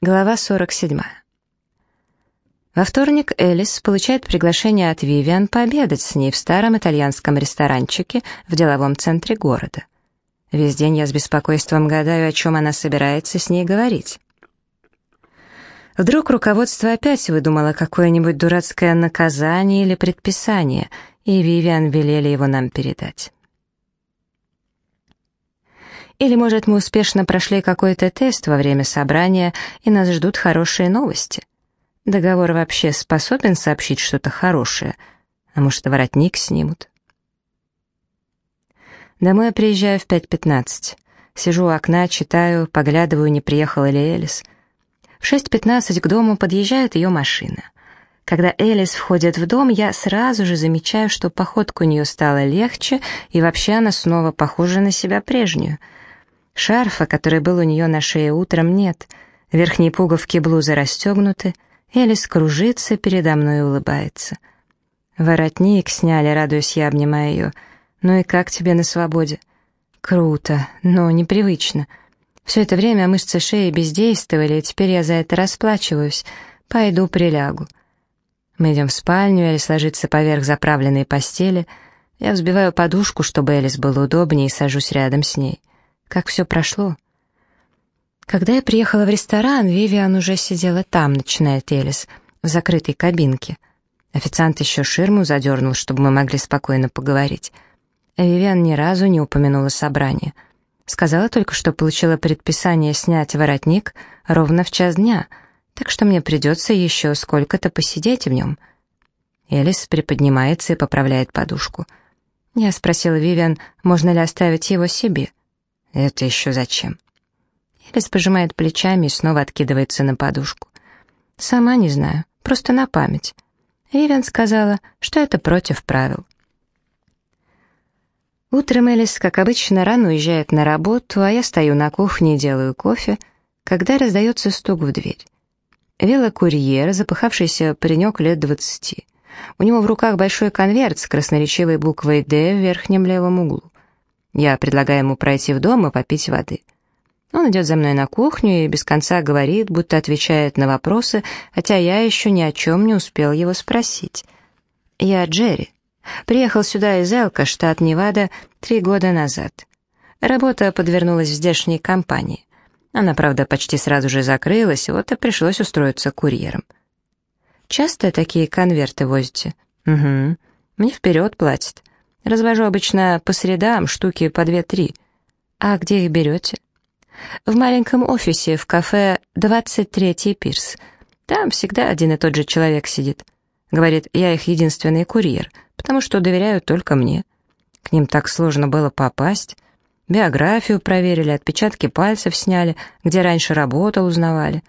Глава 47. Во вторник Элис получает приглашение от Вивиан пообедать с ней в старом итальянском ресторанчике в деловом центре города. Весь день я с беспокойством гадаю, о чем она собирается с ней говорить. Вдруг руководство опять выдумало какое-нибудь дурацкое наказание или предписание, и Вивиан велели его нам передать. Или, может, мы успешно прошли какой-то тест во время собрания, и нас ждут хорошие новости. Договор вообще способен сообщить что-то хорошее, а может, воротник снимут. Домой я приезжаю в 5.15. Сижу у окна, читаю, поглядываю, не приехала ли Элис. В 6.15 к дому подъезжает ее машина. Когда Элис входит в дом, я сразу же замечаю, что походка у нее стала легче, и вообще она снова похожа на себя прежнюю — Шарфа, который был у нее на шее утром, нет. Верхние пуговки блузы расстегнуты. Элис кружится, передо мной улыбается. Воротник сняли, радуюсь я, обнимая ее. «Ну и как тебе на свободе?» «Круто, но непривычно. Все это время мышцы шеи бездействовали, и теперь я за это расплачиваюсь. Пойду прилягу». Мы идем в спальню, Элис ложится поверх заправленной постели. Я взбиваю подушку, чтобы Элис было удобнее, и сажусь рядом с ней. Как все прошло? Когда я приехала в ресторан, Вивиан уже сидела там, начинает Элис, в закрытой кабинке. Официант еще ширму задернул, чтобы мы могли спокойно поговорить. Вивиан ни разу не упомянула собрание. Сказала только, что получила предписание снять воротник ровно в час дня, так что мне придется еще сколько-то посидеть в нем. Элис приподнимается и поправляет подушку. Я спросила Вивиан, можно ли оставить его себе. «Это еще зачем?» Элис пожимает плечами и снова откидывается на подушку. «Сама не знаю, просто на память». Вивиан сказала, что это против правил. Утром Элис, как обычно, рано уезжает на работу, а я стою на кухне и делаю кофе, когда раздается стук в дверь. Велокурьер, запыхавшийся паренек лет двадцати. У него в руках большой конверт с красноречивой буквой «Д» в верхнем левом углу. Я предлагаю ему пройти в дом и попить воды. Он идет за мной на кухню и без конца говорит, будто отвечает на вопросы, хотя я еще ни о чем не успел его спросить. Я Джерри. Приехал сюда из Элка, штат Невада, три года назад. Работа подвернулась в здешней компании. Она, правда, почти сразу же закрылась, вот и пришлось устроиться курьером. Часто такие конверты возите? Угу. Мне вперед платят. Развожу обычно по средам штуки по две-три. А где их берете? В маленьком офисе в кафе «23-й пирс». Там всегда один и тот же человек сидит. Говорит, я их единственный курьер, потому что доверяют только мне. К ним так сложно было попасть. Биографию проверили, отпечатки пальцев сняли, где раньше работал, узнавали.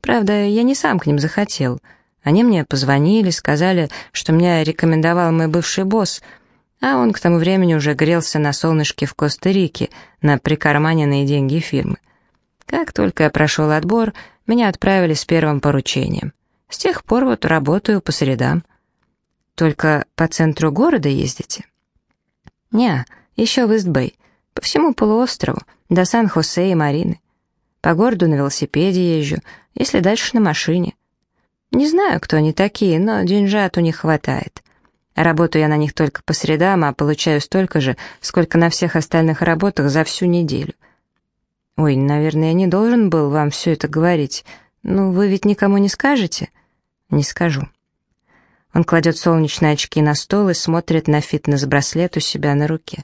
Правда, я не сам к ним захотел. Они мне позвонили, сказали, что меня рекомендовал мой бывший босс — а он к тому времени уже грелся на солнышке в Коста-Рике на прикарманенные деньги фирмы. Как только я прошел отбор, меня отправили с первым поручением. С тех пор вот работаю по средам. Только по центру города ездите? Не, еще в Истбэй, по всему полуострову, до Сан-Хосе и Марины. По городу на велосипеде езжу, если дальше на машине. Не знаю, кто они такие, но деньжат у них хватает. Работаю я на них только по средам, а получаю столько же, сколько на всех остальных работах за всю неделю. Ой, наверное, я не должен был вам все это говорить. Ну, вы ведь никому не скажете? Не скажу. Он кладет солнечные очки на стол и смотрит на фитнес-браслет у себя на руке.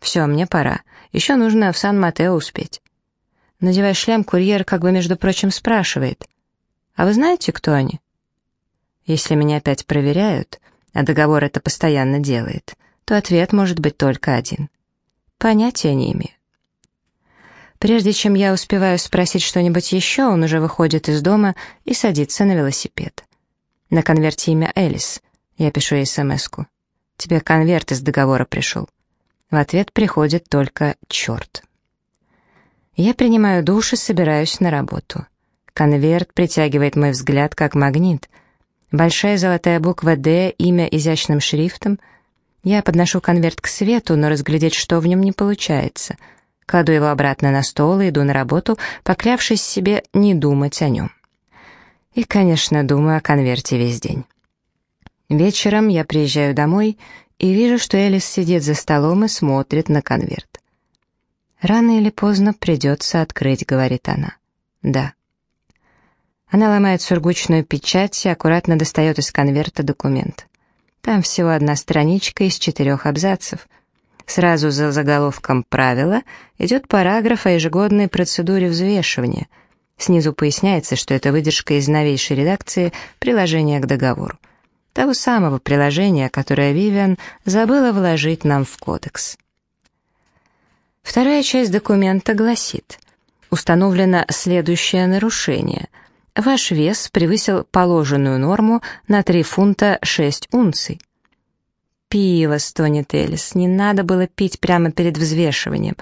Все, мне пора. Еще нужно в Сан-Матео успеть. Надевая шлем, курьер как бы, между прочим, спрашивает. «А вы знаете, кто они?» Если меня опять проверяют, а договор это постоянно делает, то ответ может быть только один. Понятия не имею. Прежде чем я успеваю спросить что-нибудь еще, он уже выходит из дома и садится на велосипед. На конверте имя Элис. Я пишу ей смс-ку. «Тебе конверт из договора пришел». В ответ приходит только «черт». Я принимаю душ и собираюсь на работу. Конверт притягивает мой взгляд как магнит — Большая золотая буква «Д», имя изящным шрифтом. Я подношу конверт к свету, но разглядеть, что в нем, не получается. кладу его обратно на стол и иду на работу, поклявшись себе не думать о нем. И, конечно, думаю о конверте весь день. Вечером я приезжаю домой и вижу, что Элис сидит за столом и смотрит на конверт. «Рано или поздно придется открыть», — говорит она. «Да». Она ломает сургучную печать и аккуратно достает из конверта документ. Там всего одна страничка из четырех абзацев. Сразу за заголовком «Правила» идет параграф о ежегодной процедуре взвешивания. Снизу поясняется, что это выдержка из новейшей редакции приложения к договору. Того самого приложения, которое Вивиан забыла вложить нам в кодекс. Вторая часть документа гласит, установлено следующее нарушение – Ваш вес превысил положенную норму на 3 фунта 6 унций. Пиво, стонет Элис, не надо было пить прямо перед взвешиванием.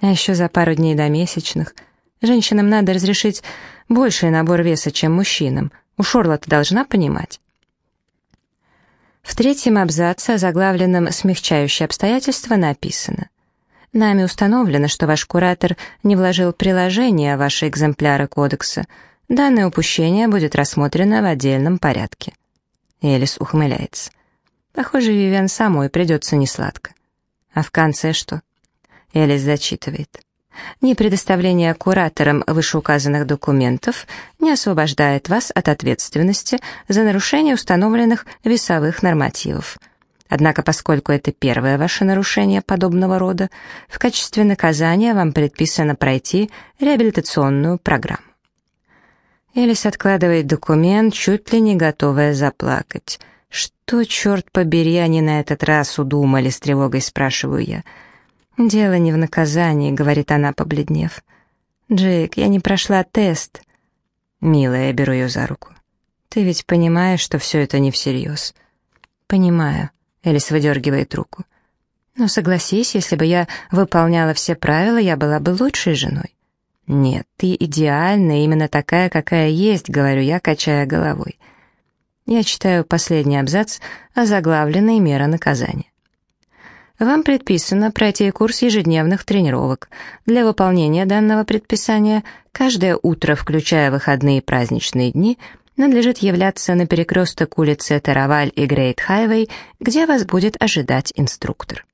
А еще за пару дней до месячных. Женщинам надо разрешить больший набор веса, чем мужчинам. У Шорла-то должна понимать. В третьем абзаце, заглавленном «Смягчающие обстоятельства», написано «Нами установлено, что ваш куратор не вложил приложение ваши экземпляры кодекса, Данное упущение будет рассмотрено в отдельном порядке. Элис ухмыляется. Похоже, Вивиан самой придется несладко. А в конце что? Элис зачитывает. Ни предоставление кураторам вышеуказанных документов не освобождает вас от ответственности за нарушение установленных весовых нормативов. Однако, поскольку это первое ваше нарушение подобного рода, в качестве наказания вам предписано пройти реабилитационную программу. Элис откладывает документ, чуть ли не готовая заплакать. «Что, черт побери, они на этот раз удумали?» — с тревогой спрашиваю я. «Дело не в наказании», — говорит она, побледнев. «Джейк, я не прошла тест». «Милая, я беру ее за руку. Ты ведь понимаешь, что все это не всерьез?» «Понимаю», — Элис выдергивает руку. «Но согласись, если бы я выполняла все правила, я была бы лучшей женой». «Нет, ты идеальна, именно такая, какая есть», — говорю я, качая головой. Я читаю последний абзац о заглавленной мера наказания. Вам предписано пройти курс ежедневных тренировок. Для выполнения данного предписания каждое утро, включая выходные и праздничные дни, надлежит являться на перекресток улицы Тараваль и Грейт Хайвей, где вас будет ожидать инструктор.